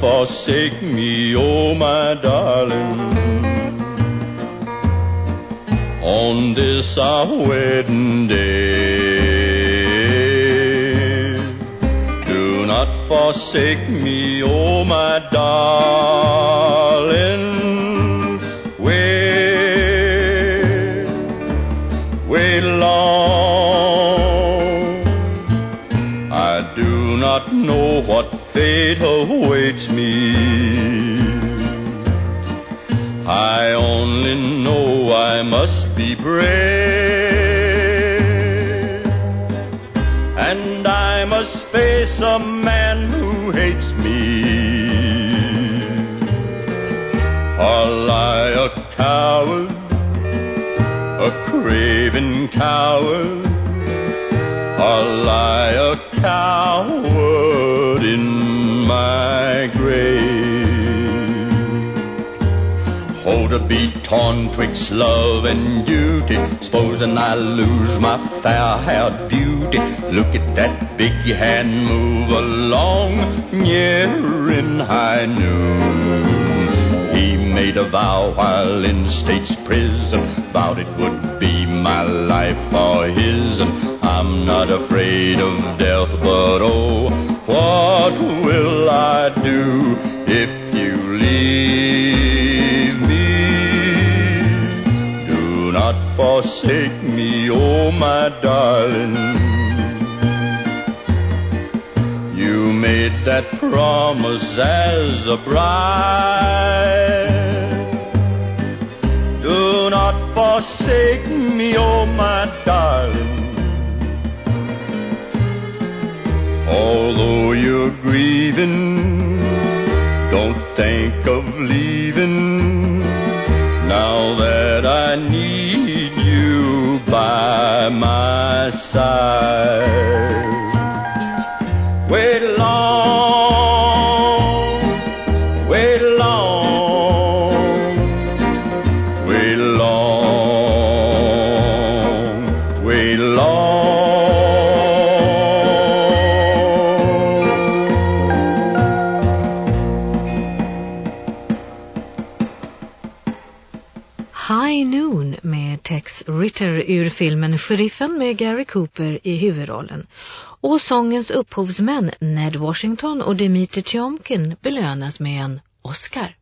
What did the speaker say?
forsake me, oh my darling. On this our wedding day, do not forsake me, oh my darling. Wait, wait long. I do not know what fate awaits oh, me. I only know I must be brave, and I must face a man who hates me. Or lie a coward, a craven coward, or lie a coward in To be torn twixt love and duty, supposing I lose my fair-haired beauty. Look at that big hand move along, near in high noon. He made a vow while in state's prison, vowed it would be my life or his, and I'm not afraid of death, but oh, what will I do if you leave not forsake me, oh my darling. You made that promise as a bride. Do not forsake me, oh my darling. Although you're grieving, don't think of leaving. Now that I need by my side. High Noon med Tex Ritter ur filmen Sheriffen med Gary Cooper i huvudrollen. Och sångens upphovsmän Ned Washington och Dimitri Tjomkin belönas med en Oscar.